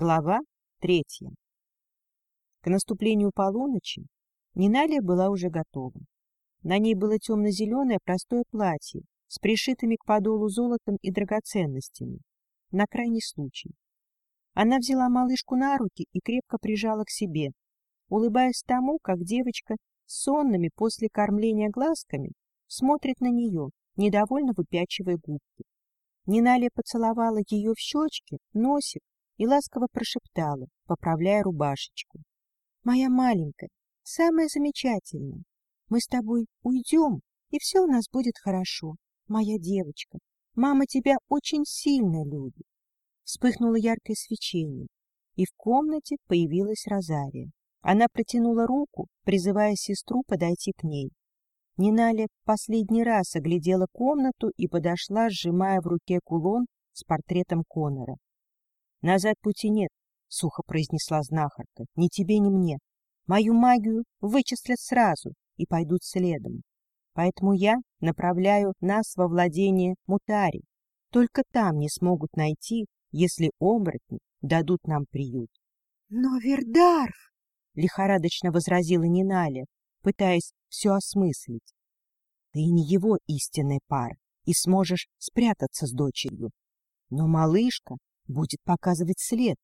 Глава третья. К наступлению полуночи Ниналия была уже готова. На ней было темно-зеленое простое платье с пришитыми к подолу золотом и драгоценностями, на крайний случай. Она взяла малышку на руки и крепко прижала к себе, улыбаясь тому, как девочка с сонными после кормления глазками смотрит на нее, недовольно выпячивая губки. Ниналия поцеловала ее в щечки, носик и ласково прошептала, поправляя рубашечку. — Моя маленькая, самая замечательная. Мы с тобой уйдем, и все у нас будет хорошо. Моя девочка, мама тебя очень сильно любит. Вспыхнуло яркое свечение, и в комнате появилась Розария. Она протянула руку, призывая сестру подойти к ней. Ниналя последний раз оглядела комнату и подошла, сжимая в руке кулон с портретом Конора. — Назад пути нет, — сухо произнесла знахарка, — ни тебе, ни мне. Мою магию вычислят сразу и пойдут следом. Поэтому я направляю нас во владение Мутари. Только там не смогут найти, если оборотни дадут нам приют. — Но Вердарф! — лихорадочно возразила Ниналя, пытаясь все осмыслить. — Ты не его истинная пара и сможешь спрятаться с дочерью. Но малышка будет показывать след.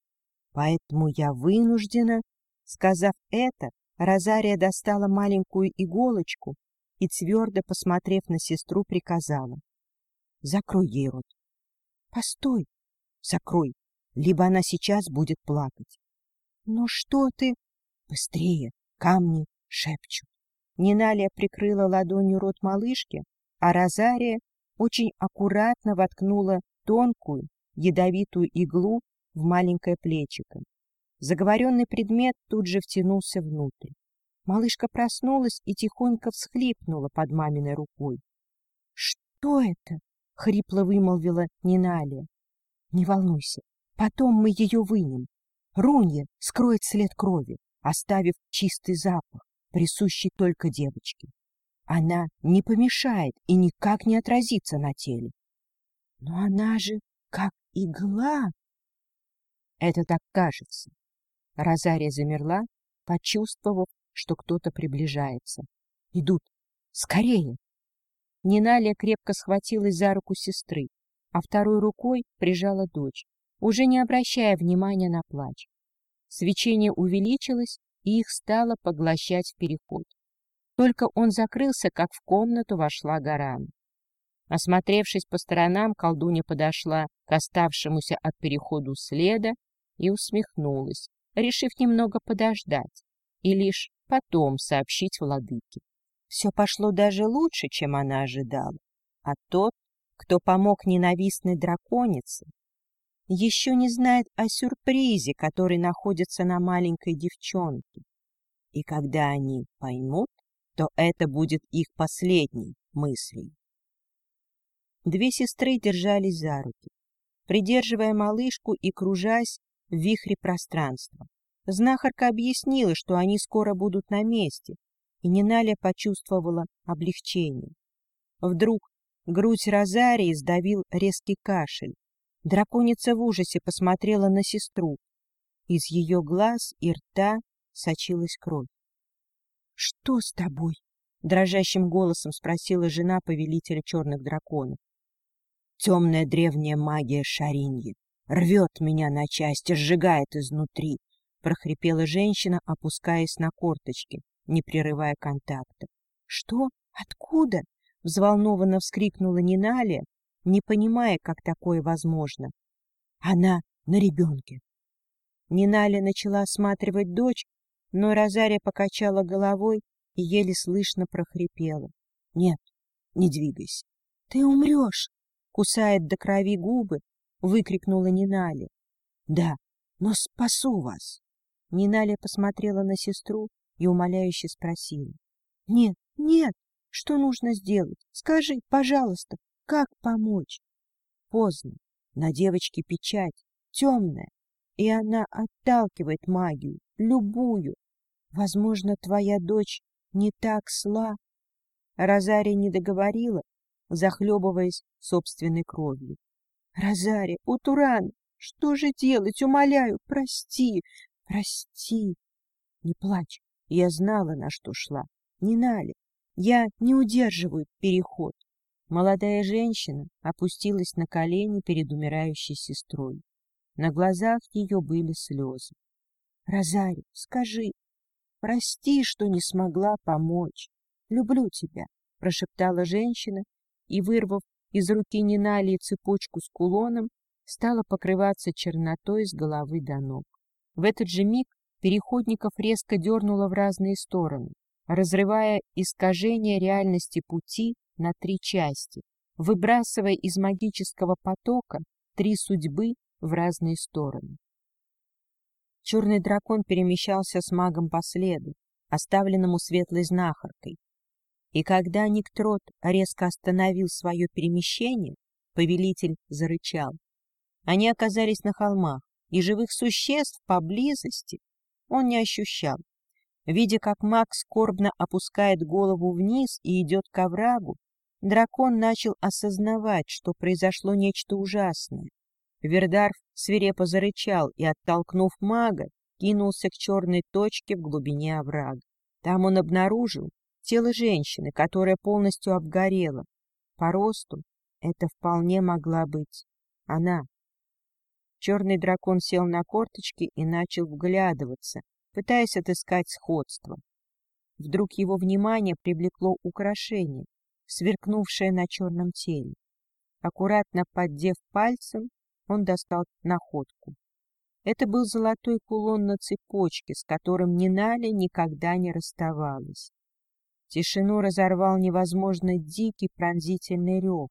Поэтому я вынуждена... Сказав это, Розария достала маленькую иголочку и, твердо посмотрев на сестру, приказала. — Закрой ей рот. — Постой. — Закрой, либо она сейчас будет плакать. — Ну что ты? — Быстрее, камни шепчут. Ниналия прикрыла ладонью рот малышки, а Розария очень аккуратно воткнула тонкую, ядовитую иглу в маленькое плечико. Заговоренный предмет тут же втянулся внутрь. Малышка проснулась и тихонько всхлипнула под маминой рукой. — Что это? — хрипло вымолвила Ниналия. — Не волнуйся, потом мы ее вынем. Рунья скроет след крови, оставив чистый запах, присущий только девочке. Она не помешает и никак не отразится на теле. Но она же как игла. Это так кажется. Розария замерла, почувствовав, что кто-то приближается. Идут. Скорее! Ниналия крепко схватилась за руку сестры, а второй рукой прижала дочь, уже не обращая внимания на плач. Свечение увеличилось, и их стало поглощать в переход. Только он закрылся, как в комнату вошла Гаран. Осмотревшись по сторонам, колдунья подошла к оставшемуся от переходу следа и усмехнулась, решив немного подождать и лишь потом сообщить владыке. Все пошло даже лучше, чем она ожидала, а тот, кто помог ненавистной драконице, еще не знает о сюрпризе, который находится на маленькой девчонке. И когда они поймут, то это будет их последней мыслью. Две сестры держались за руки, придерживая малышку и кружась в вихре пространства. Знахарка объяснила, что они скоро будут на месте, и Ниналя почувствовала облегчение. Вдруг грудь Розарии сдавил резкий кашель. Драконица в ужасе посмотрела на сестру. Из ее глаз и рта сочилась кровь. — Что с тобой? — дрожащим голосом спросила жена повелителя черных драконов. Темная древняя магия Шариньи рвет меня на части, сжигает изнутри, — прохрипела женщина, опускаясь на корточки, не прерывая контакта. — Что? Откуда? — взволнованно вскрикнула Ниналия, не понимая, как такое возможно. — Она на ребенке. Ниналя начала осматривать дочь, но Розария покачала головой и еле слышно прохрипела. — Нет, не двигайся. — Ты умрешь! Кусает до крови губы, выкрикнула Ниналя. — Да, но спасу вас. Ниналя посмотрела на сестру и умоляюще спросила. — Нет, нет, что нужно сделать? Скажи, пожалуйста, как помочь? Поздно. На девочке печать, темная, и она отталкивает магию, любую. Возможно, твоя дочь не так сла. Розария не договорила, захлебываясь собственной кровью. — Розари, Утуран, Что же делать? Умоляю, прости, прости. Не плачь, я знала, на что шла. Не Нали, я не удерживаю переход. Молодая женщина опустилась на колени перед умирающей сестрой. На глазах ее были слезы. — Розари, скажи, прости, что не смогла помочь. Люблю тебя, — прошептала женщина и, вырвав из руки Нинали цепочку с кулоном, стала покрываться чернотой с головы до ног. В этот же миг переходников резко дернуло в разные стороны, разрывая искажение реальности пути на три части, выбрасывая из магического потока три судьбы в разные стороны. Черный дракон перемещался с магом по следу, оставленному светлой знахаркой. И когда Никтрот резко остановил свое перемещение, повелитель зарычал. Они оказались на холмах, и живых существ поблизости он не ощущал. Видя, как маг скорбно опускает голову вниз и идет к оврагу, дракон начал осознавать, что произошло нечто ужасное. Вердарф свирепо зарычал и, оттолкнув мага, кинулся к черной точке в глубине оврага. Там он обнаружил тело женщины, которая полностью обгорела. По росту это вполне могла быть она. Черный дракон сел на корточки и начал вглядываться, пытаясь отыскать сходство. Вдруг его внимание привлекло украшение, сверкнувшее на черном теле. Аккуратно поддев пальцем, он достал находку. Это был золотой кулон на цепочке, с которым Ниналя никогда не расставалась. Тишину разорвал невозможно дикий пронзительный рев,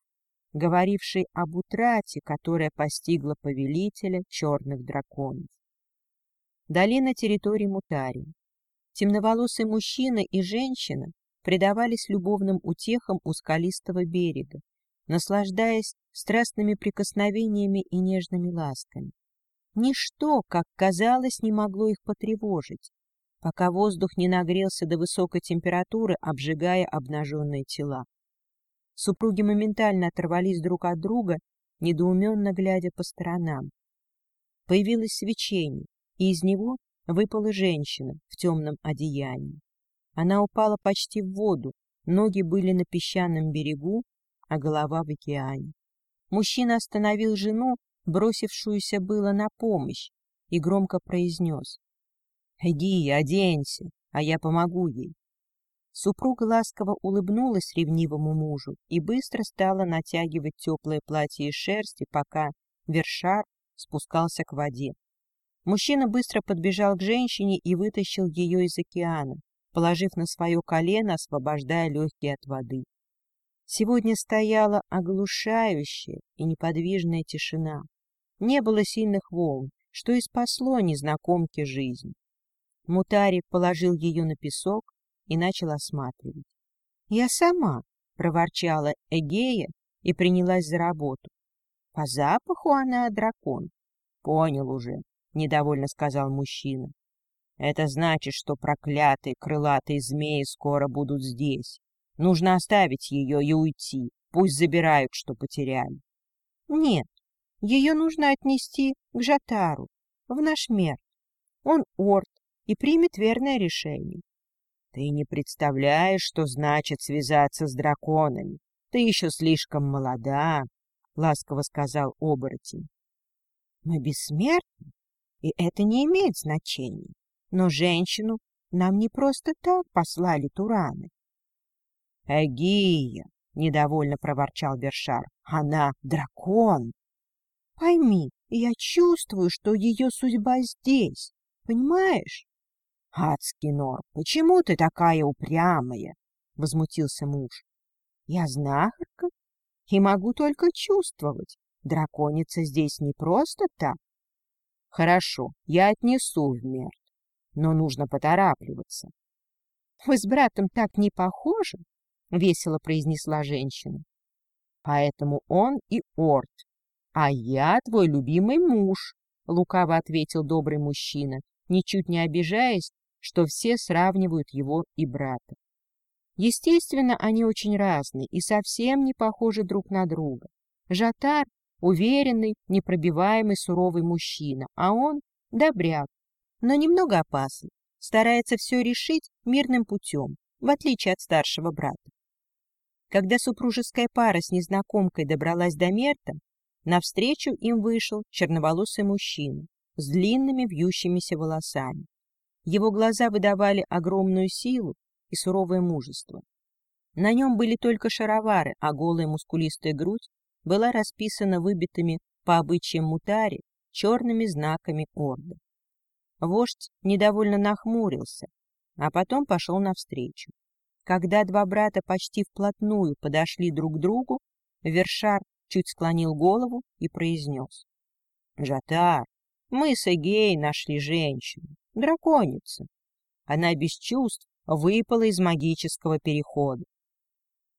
говоривший об утрате, которая постигла повелителя черных драконов. Долина территории Мутари. Темноволосый мужчина и женщина предавались любовным утехам у скалистого берега, наслаждаясь страстными прикосновениями и нежными ласками. Ничто, как казалось, не могло их потревожить, пока воздух не нагрелся до высокой температуры, обжигая обнаженные тела. Супруги моментально оторвались друг от друга, недоуменно глядя по сторонам. Появилось свечение, и из него выпала женщина в темном одеянии. Она упала почти в воду, ноги были на песчаном берегу, а голова в океане. Мужчина остановил жену, бросившуюся было на помощь, и громко произнес. — Иди, оденься, а я помогу ей. Супруга ласково улыбнулась ревнивому мужу и быстро стала натягивать теплое платье из шерсти, пока Вершар спускался к воде. Мужчина быстро подбежал к женщине и вытащил ее из океана, положив на свое колено, освобождая легкие от воды. Сегодня стояла оглушающая и неподвижная тишина. Не было сильных волн, что и спасло незнакомке жизнь. Мутари положил ее на песок, и начал осматривать. — Я сама, — проворчала Эгея и принялась за работу. — По запаху она дракон. — Понял уже, — недовольно сказал мужчина. — Это значит, что проклятые крылатые змеи скоро будут здесь. Нужно оставить ее и уйти. Пусть забирают, что потеряли. — Нет, ее нужно отнести к Жатару, в наш мир. Он орд и примет верное решение. Ты не представляешь, что значит связаться с драконами. Ты еще слишком молода, — ласково сказал оборотень. Мы бессмертны, и это не имеет значения. Но женщину нам не просто так послали тураны. — Эгия, — недовольно проворчал Бершар, — она дракон. — Пойми, я чувствую, что ее судьба здесь, понимаешь? — Адский нор, почему ты такая упрямая? — возмутился муж. — Я знахарка и могу только чувствовать. Драконица здесь не просто так. — Хорошо, я отнесу в Мерт, но нужно поторапливаться. — Вы с братом так не похожи, — весело произнесла женщина. — Поэтому он и Орд, а я твой любимый муж, — лукаво ответил добрый мужчина, ничуть не обижаясь что все сравнивают его и брата. Естественно, они очень разные и совсем не похожи друг на друга. Жатар уверенный, непробиваемый, суровый мужчина, а он — добряк, но немного опасный, старается все решить мирным путем, в отличие от старшего брата. Когда супружеская пара с незнакомкой добралась до Мерта, навстречу им вышел черноволосый мужчина с длинными вьющимися волосами. Его глаза выдавали огромную силу и суровое мужество. На нем были только шаровары, а голая мускулистая грудь была расписана выбитыми по обычаям мутари черными знаками орда. Вождь недовольно нахмурился, а потом пошел навстречу. Когда два брата почти вплотную подошли друг к другу, Вершар чуть склонил голову и произнес. — Жатар, мы с Эгей нашли женщину, драконицу. Она без чувств выпала из магического перехода.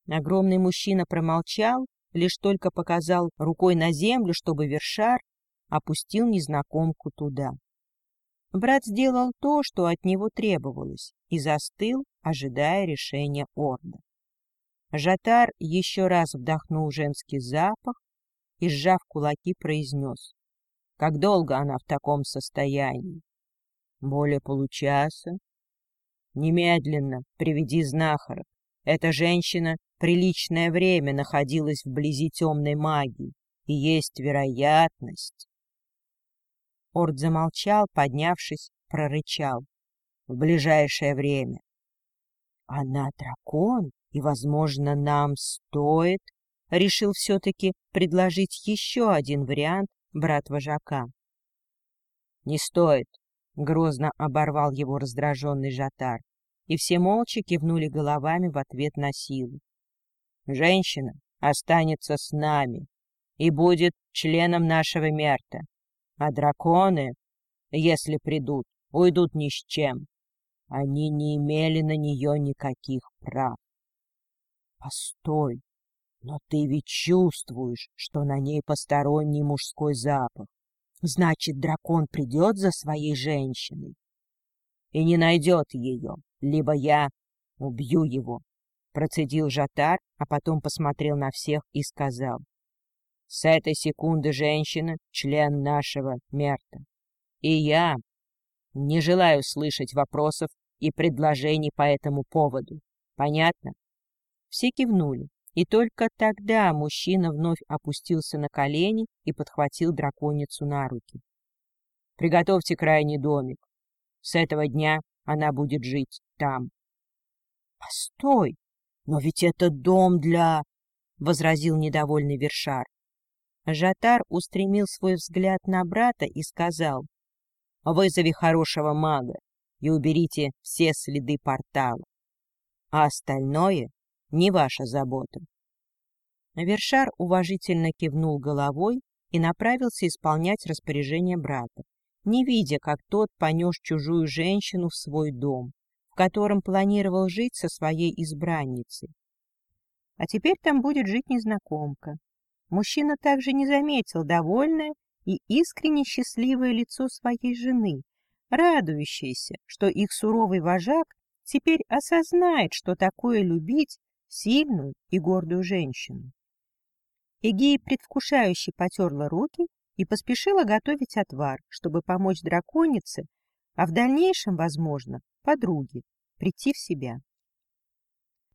Огромный мужчина промолчал, лишь только показал рукой на землю, чтобы Вершар опустил незнакомку туда. Брат сделал то, что от него требовалось, и застыл, ожидая решения Орда. Жатар еще раз вдохнул женский запах и, сжав кулаки, произнес. Как долго она в таком состоянии? Более получаса. Немедленно приведи знахарок. Эта женщина приличное время находилась вблизи темной магии, и есть вероятность. Орд замолчал, поднявшись, прорычал. В ближайшее время. Она дракон, и, возможно, нам стоит... Решил все-таки предложить еще один вариант брат вожака. Не стоит, грозно оборвал его раздраженный жатар, и все молча кивнули головами в ответ на силу. Женщина останется с нами и будет членом нашего мерта, а драконы, если придут, уйдут ни с чем. Они не имели на нее никаких прав. Постой, но ты ведь чувствуешь, что на ней посторонний мужской запах. Значит, дракон придет за своей женщиной и не найдет ее, либо я убью его. Процедил Жатар, а потом посмотрел на всех и сказал. С этой секунды женщина — член нашего Мерта. И я не желаю слышать вопросов и предложений по этому поводу. Понятно? Все кивнули. И только тогда мужчина вновь опустился на колени и подхватил драконицу на руки. «Приготовьте крайний домик. С этого дня она будет жить там». «Постой! Но ведь это дом для...» — возразил недовольный Вершар. Жатар устремил свой взгляд на брата и сказал, «Вызови хорошего мага и уберите все следы портала, а остальное не ваша забота. Вершар уважительно кивнул головой и направился исполнять распоряжение брата, не видя, как тот понес чужую женщину в свой дом, в котором планировал жить со своей избранницей. А теперь там будет жить незнакомка. Мужчина также не заметил довольное и искренне счастливое лицо своей жены, радующееся, что их суровый вожак теперь осознает, что такое любить сильную и гордую женщину. Эгея предвкушающе потерла руки и поспешила готовить отвар, чтобы помочь драконице, а в дальнейшем, возможно, подруге, прийти в себя.